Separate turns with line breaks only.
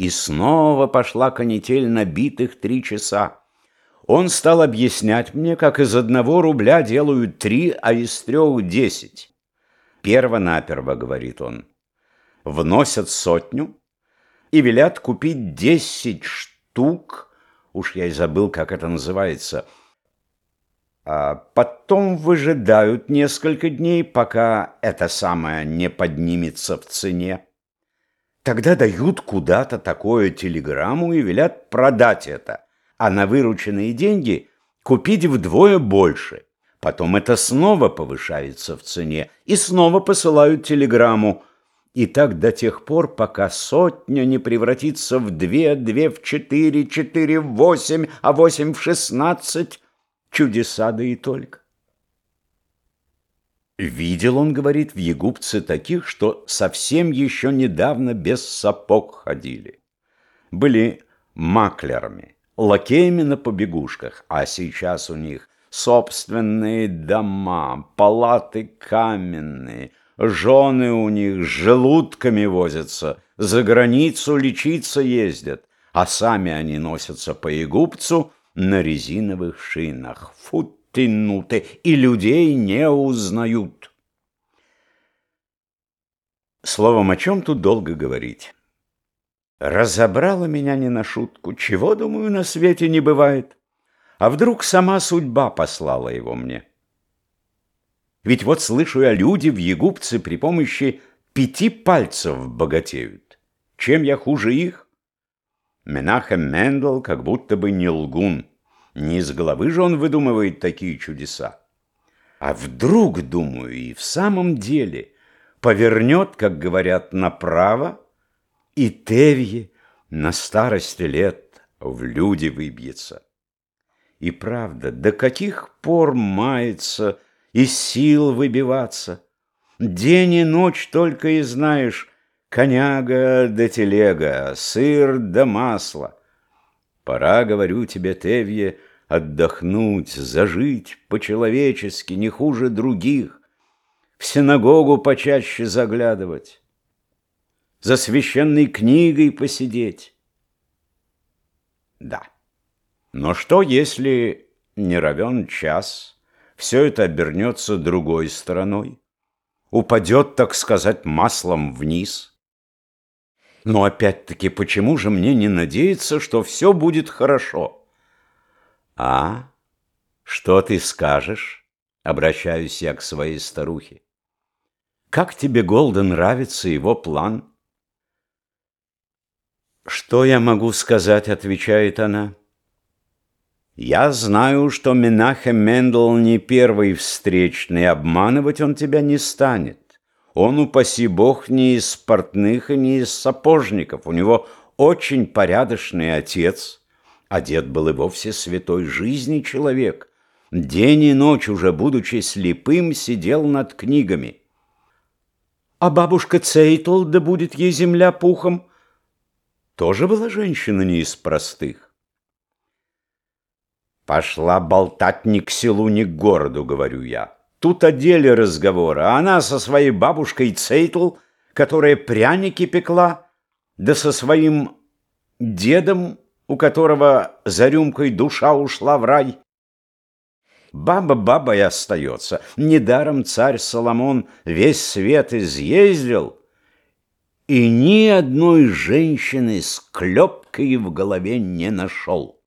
И снова пошла канитель на битых три часа. Он стал объяснять мне, как из одного рубля делают три, а из трех десять. Перво-наперво, говорит он, вносят сотню и велят купить десять штук, уж я и забыл, как это называется, а потом выжидают несколько дней, пока это самое не поднимется в цене. Тогда дают куда-то такое телеграмму и велят продать это, а на вырученные деньги купить вдвое больше. Потом это снова повышается в цене, и снова посылают телеграмму. И так до тех пор, пока сотня не превратится в две, две в четыре, четыре в восемь, а восемь в шестнадцать. Чудеса да и только. Видел он, говорит, в Егупце таких, что совсем еще недавно без сапог ходили. Были маклерами, лакеями на побегушках, а сейчас у них собственные дома, палаты каменные, жены у них с желудками возятся, за границу лечиться ездят, а сами они носятся по Егупцу на резиновых шинах. Фу тянуты, и людей не узнают. Словом, о чем тут долго говорить? Разобрала меня не на шутку. Чего, думаю, на свете не бывает? А вдруг сама судьба послала его мне? Ведь вот слышу я, люди в Егупце при помощи пяти пальцев богатеют. Чем я хуже их? Менахем Мендел как будто бы не лгун. Не из головы же он выдумывает такие чудеса. А вдруг, думаю, и в самом деле повернет, как говорят, направо, и Тевье на старости лет в люди выбьется. И правда, до каких пор мается и сил выбиваться? День и ночь только и знаешь, коняга да телега, сыр да масло. Пора, говорю тебе, Тевье, отдохнуть, зажить по-человечески, не хуже других, в синагогу почаще заглядывать, за священной книгой посидеть. Да. Но что, если не равен час, все это обернется другой стороной, упадет, так сказать, маслом вниз — но опять-таки, почему же мне не надеяться, что все будет хорошо? А? Что ты скажешь? Обращаюсь я к своей старухе. Как тебе, Голден, нравится его план? Что я могу сказать, отвечает она. Я знаю, что Менахем Мендел не первый встречный, обманывать он тебя не станет. Он, упаси бог, не из портных и не из сапожников. У него очень порядочный отец, а дед был и вовсе святой жизни человек. День и ночь, уже будучи слепым, сидел над книгами. А бабушка Цейтл, да будет ей земля пухом, тоже была женщина не из простых. Пошла болтать ни к селу, ни к городу, говорю я. Тут о деле разговор. Она со своей бабушкой Цейтл, которая пряники пекла, да со своим дедом, у которого за рюмкой душа ушла в рай. Баба бабой остается. Недаром царь Соломон весь свет изъездил, и ни одной женщины с клепкой в голове не нашел.